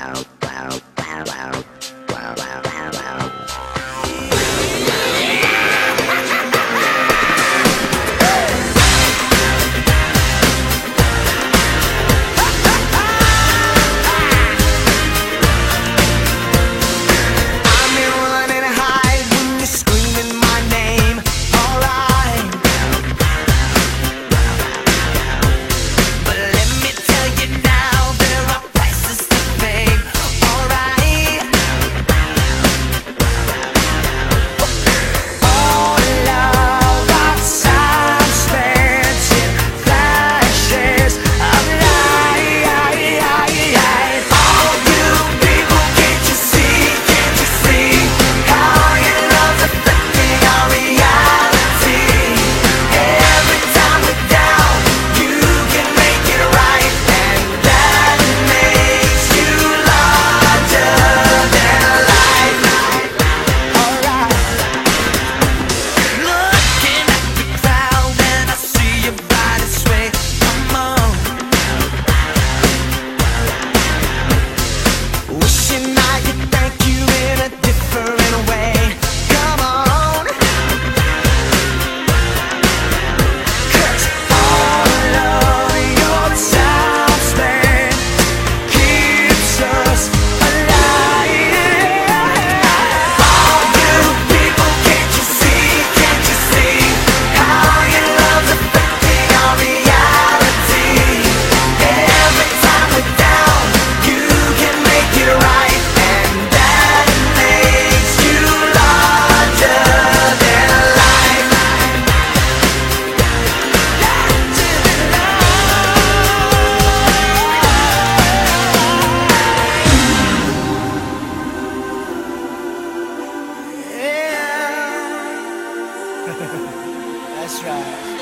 I'm That's right.